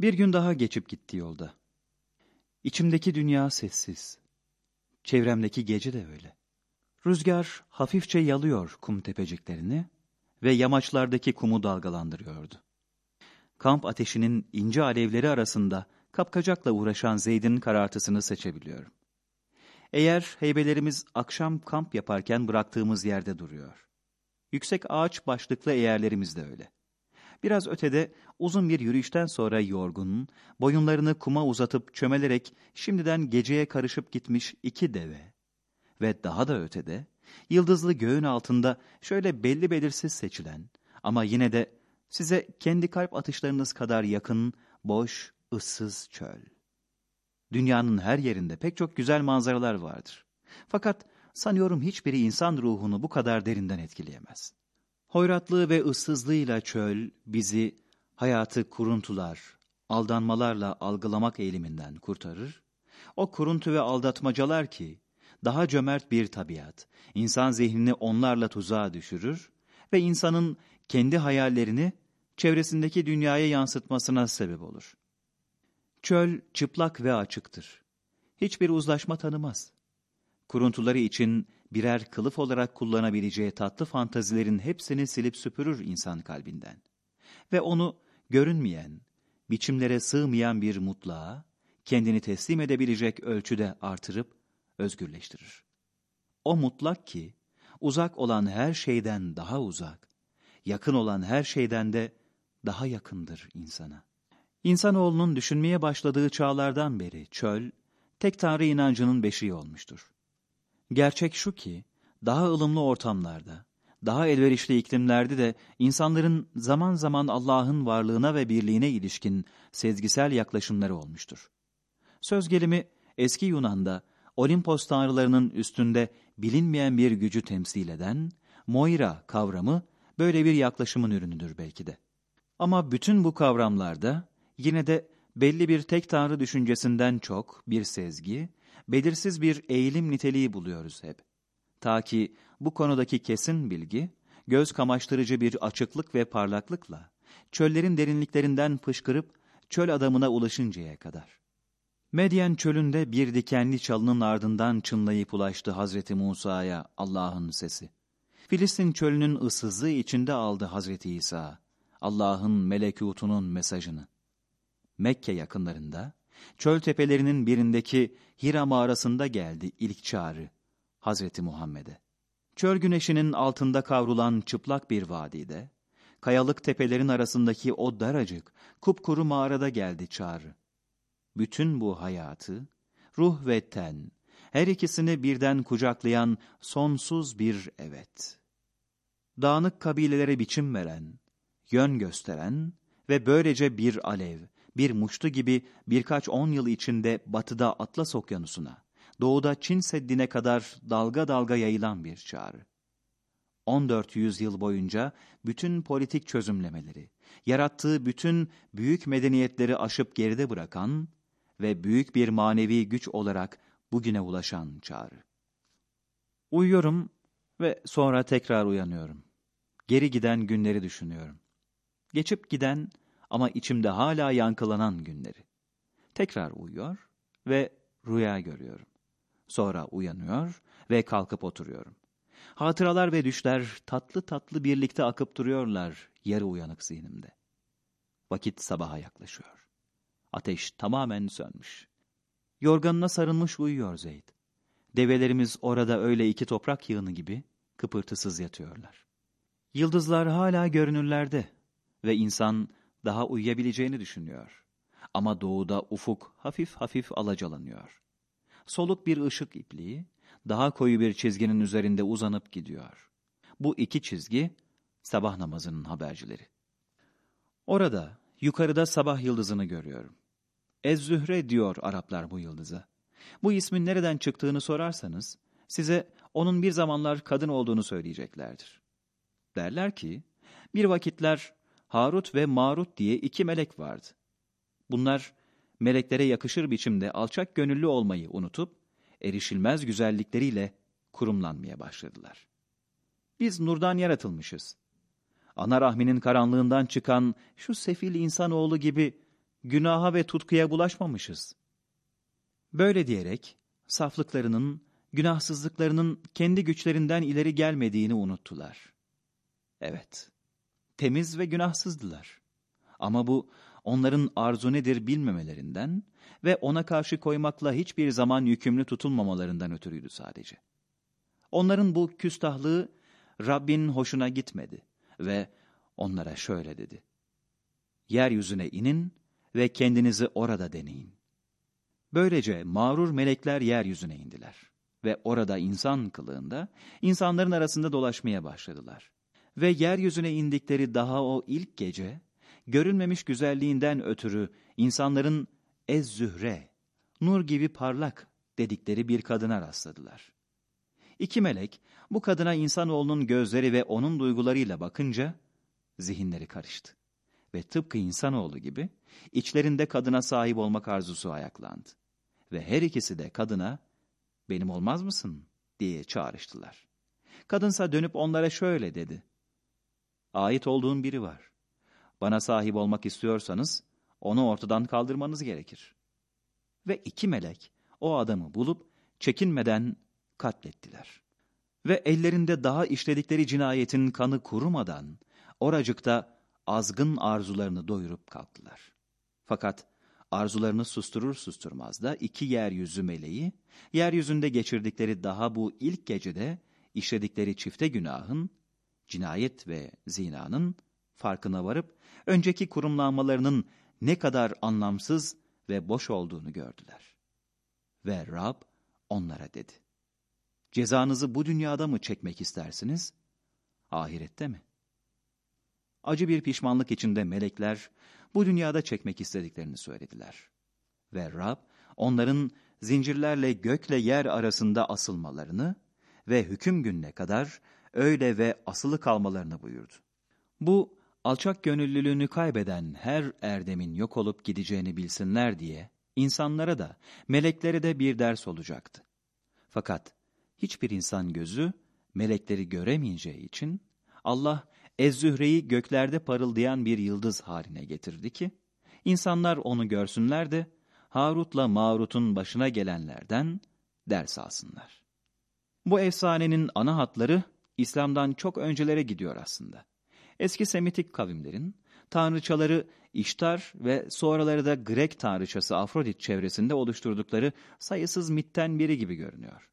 Bir gün daha geçip gitti yolda. İçimdeki dünya sessiz. Çevremdeki gece de öyle. Rüzgar hafifçe yalıyor kum tepeciklerini ve yamaçlardaki kumu dalgalandırıyordu. Kamp ateşinin ince alevleri arasında kapkacakla uğraşan Zeyd'in karartısını seçebiliyorum. Eğer heybelerimiz akşam kamp yaparken bıraktığımız yerde duruyor. Yüksek ağaç başlıklı eğerlerimiz de öyle. Biraz ötede uzun bir yürüyüşten sonra yorgun, boyunlarını kuma uzatıp çömelerek şimdiden geceye karışıp gitmiş iki deve. Ve daha da ötede, yıldızlı göğün altında şöyle belli belirsiz seçilen ama yine de size kendi kalp atışlarınız kadar yakın, boş, ıssız çöl. Dünyanın her yerinde pek çok güzel manzaralar vardır. Fakat sanıyorum hiçbiri insan ruhunu bu kadar derinden etkileyemez. Hoyratlığı ve ıssızlığıyla çöl bizi hayatı kuruntular, aldanmalarla algılamak eğiliminden kurtarır. O kuruntu ve aldatmacalar ki daha cömert bir tabiat, insan zihnini onlarla tuzağa düşürür ve insanın kendi hayallerini çevresindeki dünyaya yansıtmasına sebep olur. Çöl çıplak ve açıktır. Hiçbir uzlaşma tanımaz. Kuruntuları için birer kılıf olarak kullanabileceği tatlı fantazilerin hepsini silip süpürür insan kalbinden. Ve onu görünmeyen, biçimlere sığmayan bir mutluğa, kendini teslim edebilecek ölçüde artırıp özgürleştirir. O mutlak ki, uzak olan her şeyden daha uzak, yakın olan her şeyden de daha yakındır insana. İnsanoğlunun düşünmeye başladığı çağlardan beri çöl, tek tanrı inancının beşiği olmuştur. Gerçek şu ki, daha ılımlı ortamlarda, daha elverişli iklimlerde de insanların zaman zaman Allah'ın varlığına ve birliğine ilişkin sezgisel yaklaşımları olmuştur. Söz gelimi eski Yunan'da Olimpos tanrılarının üstünde bilinmeyen bir gücü temsil eden Moira kavramı böyle bir yaklaşımın ürünüdür belki de. Ama bütün bu kavramlarda yine de belli bir tek tanrı düşüncesinden çok bir sezgi, belirsiz bir eğilim niteliği buluyoruz hep. Ta ki bu konudaki kesin bilgi, göz kamaştırıcı bir açıklık ve parlaklıkla, çöllerin derinliklerinden fışkırıp çöl adamına ulaşıncaya kadar. Medyen çölünde bir dikenli çalının ardından çınlayıp ulaştı Hazreti Musa'ya Allah'ın sesi. Filistin çölünün ıssızlığı içinde aldı Hazreti İsa, Allah'ın melekutunun mesajını. Mekke yakınlarında, çöl tepelerinin birindeki Hira mağarasında geldi ilk çağrı Hazreti Muhammed'e. Çöl güneşinin altında kavrulan çıplak bir vadide, kayalık tepelerin arasındaki o daracık, kupkuru mağarada geldi çağrı. Bütün bu hayatı, ruh ve ten, her ikisini birden kucaklayan sonsuz bir evet. Dağınık kabilelere biçim veren, yön gösteren ve böylece bir alev, bir muştu gibi birkaç on yıl içinde batıda Atlas Okyanusu'na, doğuda Çin Seddi'ne kadar dalga dalga yayılan bir çağrı. 14 yüzyıl boyunca bütün politik çözümlemeleri, yarattığı bütün büyük medeniyetleri aşıp geride bırakan ve büyük bir manevi güç olarak bugüne ulaşan çağrı. Uyuyorum ve sonra tekrar uyanıyorum. Geri giden günleri düşünüyorum. Geçip giden ama içimde hala yankılanan günleri. Tekrar uyuyor ve rüya görüyorum. Sonra uyanıyor ve kalkıp oturuyorum. Hatıralar ve düşler tatlı tatlı birlikte akıp duruyorlar yarı uyanık zihnimde. Vakit sabaha yaklaşıyor. Ateş tamamen sönmüş. Yorganına sarılmış uyuyor Zeyd. Develerimiz orada öyle iki toprak yığını gibi kıpırtısız yatıyorlar. Yıldızlar hala görünürlerde ve insan daha uyuyabileceğini düşünüyor. Ama doğuda ufuk hafif hafif alacalanıyor. Soluk bir ışık ipliği, daha koyu bir çizginin üzerinde uzanıp gidiyor. Bu iki çizgi, sabah namazının habercileri. Orada, yukarıda sabah yıldızını görüyorum. Ez-Zühre diyor Araplar bu yıldıza. Bu ismin nereden çıktığını sorarsanız, size onun bir zamanlar kadın olduğunu söyleyeceklerdir. Derler ki, bir vakitler Harut ve Marut diye iki melek vardı. Bunlar meleklere yakışır biçimde alçak gönüllü olmayı unutup erişilmez güzellikleriyle kurumlanmaya başladılar. Biz nurdan yaratılmışız. Ana rahminin karanlığından çıkan şu sefil insanoğlu gibi günaha ve tutkuya bulaşmamışız. Böyle diyerek saflıklarının, günahsızlıklarının kendi güçlerinden ileri gelmediğini unuttular. Evet, temiz ve günahsızdılar. Ama bu onların arzu nedir bilmemelerinden ve ona karşı koymakla hiçbir zaman yükümlü tutulmamalarından ötürüydü sadece. Onların bu küstahlığı Rabbin hoşuna gitmedi ve onlara şöyle dedi. Yeryüzüne inin ve kendinizi orada deneyin. Böylece mağrur melekler yeryüzüne indiler ve orada insan kılığında insanların arasında dolaşmaya başladılar. Ve yeryüzüne indikleri daha o ilk gece, görünmemiş güzelliğinden ötürü insanların Ez-Zühre, nur gibi parlak dedikleri bir kadına rastladılar. İki melek bu kadına insanoğlunun gözleri ve onun duygularıyla bakınca zihinleri karıştı. Ve tıpkı insanoğlu gibi içlerinde kadına sahip olmak arzusu ayaklandı. Ve her ikisi de kadına benim olmaz mısın diye çağrıştılar. Kadınsa dönüp onlara şöyle dedi. Ait olduğun biri var. Bana sahip olmak istiyorsanız onu ortadan kaldırmanız gerekir. Ve iki melek o adamı bulup çekinmeden katlettiler. Ve ellerinde daha işledikleri cinayetin kanı kurumadan oracıkta azgın arzularını doyurup kalktılar. Fakat arzularını susturur susturmaz da iki yeryüzü meleği, yeryüzünde geçirdikleri daha bu ilk gecede işledikleri çifte günahın, cinayet ve zinanın farkına varıp önceki kurumlanmalarının ne kadar anlamsız ve boş olduğunu gördüler. Ve Rab onlara dedi. Cezanızı bu dünyada mı çekmek istersiniz? Ahirette mi? Acı bir pişmanlık içinde melekler bu dünyada çekmek istediklerini söylediler. Ve Rab onların zincirlerle gökle yer arasında asılmalarını ve hüküm gününe kadar öyle ve asılı kalmalarını buyurdu. Bu alçak gönüllülüğünü kaybeden her erdemin yok olup gideceğini bilsinler diye insanlara da meleklere de bir ders olacaktı. Fakat hiçbir insan gözü melekleri göremeyeceği için Allah Ez-Zühre'yi göklerde parıldayan bir yıldız haline getirdi ki insanlar onu görsünler de Harut'la Marut'un başına gelenlerden ders alsınlar. Bu efsanenin ana hatları İslam'dan çok öncelere gidiyor aslında. Eski Semitik kavimlerin tanrıçaları İştar ve sonraları da Grek tanrıçası Afrodit çevresinde oluşturdukları sayısız mitten biri gibi görünüyor.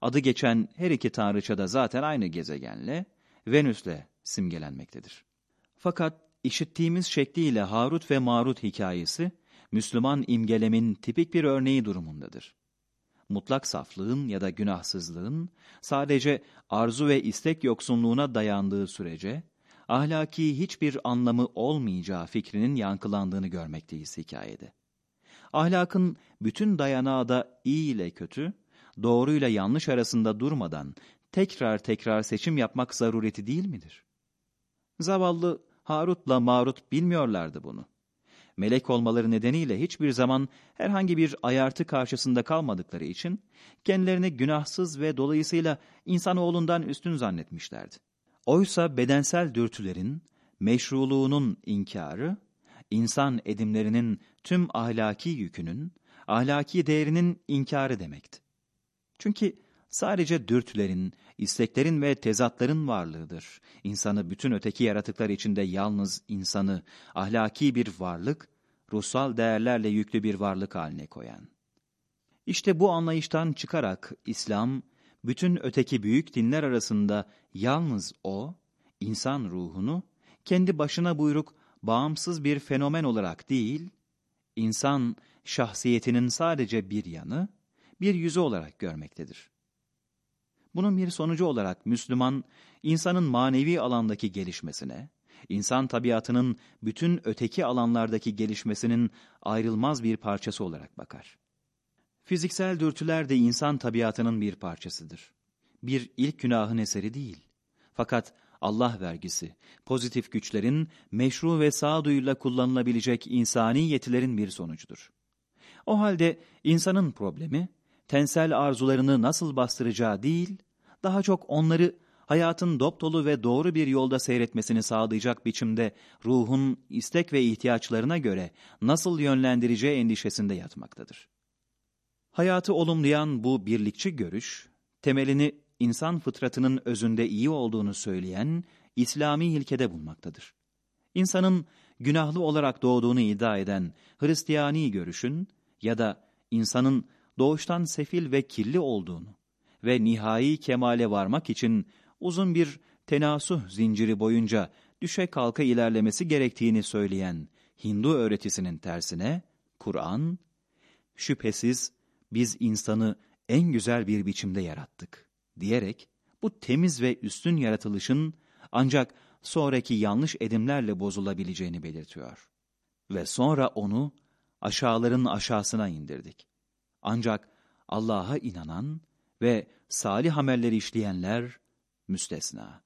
Adı geçen her iki tanrıça da zaten aynı gezegenle, Venüs'le simgelenmektedir. Fakat işittiğimiz şekliyle Harut ve Marut hikayesi, Müslüman imgelemin tipik bir örneği durumundadır. Mutlak saflığın ya da günahsızlığın sadece arzu ve istek yoksunluğuna dayandığı sürece, ahlaki hiçbir anlamı olmayacağı fikrinin yankılandığını görmekteyiz hikayede. Ahlakın bütün dayanağı da iyi ile kötü, doğruyla yanlış arasında durmadan tekrar tekrar seçim yapmak zarureti değil midir? Zavallı Harut'la Marut bilmiyorlardı bunu. Melek olmaları nedeniyle hiçbir zaman herhangi bir ayartı karşısında kalmadıkları için kendilerini günahsız ve dolayısıyla insanoğlundan üstün zannetmişlerdi. Oysa bedensel dürtülerin meşruluğunun inkarı, insan edimlerinin tüm ahlaki yükünün, ahlaki değerinin inkarı demekti. Çünkü sadece dürtülerin, isteklerin ve tezatların varlığıdır. İnsanı bütün öteki yaratıklar içinde yalnız insanı ahlaki bir varlık, ruhsal değerlerle yüklü bir varlık haline koyan. İşte bu anlayıştan çıkarak İslam, bütün öteki büyük dinler arasında yalnız o, insan ruhunu, kendi başına buyruk, bağımsız bir fenomen olarak değil, insan şahsiyetinin sadece bir yanı, bir yüzü olarak görmektedir. Bunun bir sonucu olarak Müslüman, insanın manevi alandaki gelişmesine, insan tabiatının bütün öteki alanlardaki gelişmesinin ayrılmaz bir parçası olarak bakar. Fiziksel dürtüler de insan tabiatının bir parçasıdır. Bir ilk günahın eseri değil. Fakat Allah vergisi, pozitif güçlerin meşru ve sağduyuyla kullanılabilecek insani yetilerin bir sonucudur. O halde insanın problemi, tensel arzularını nasıl bastıracağı değil, daha çok onları hayatın dopdolu ve doğru bir yolda seyretmesini sağlayacak biçimde ruhun istek ve ihtiyaçlarına göre nasıl yönlendireceği endişesinde yatmaktadır. Hayatı olumlayan bu birlikçi görüş, temelini insan fıtratının özünde iyi olduğunu söyleyen İslami ilkede bulmaktadır. İnsanın günahlı olarak doğduğunu iddia eden Hristiyani görüşün ya da insanın doğuştan sefil ve kirli olduğunu ve nihai kemale varmak için uzun bir tenasuh zinciri boyunca düşe kalka ilerlemesi gerektiğini söyleyen Hindu öğretisinin tersine Kur'an, şüphesiz biz insanı en güzel bir biçimde yarattık diyerek bu temiz ve üstün yaratılışın ancak sonraki yanlış edimlerle bozulabileceğini belirtiyor. Ve sonra onu aşağıların aşağısına indirdik. Ancak Allah'a inanan ve salih amelleri işleyenler müstesna.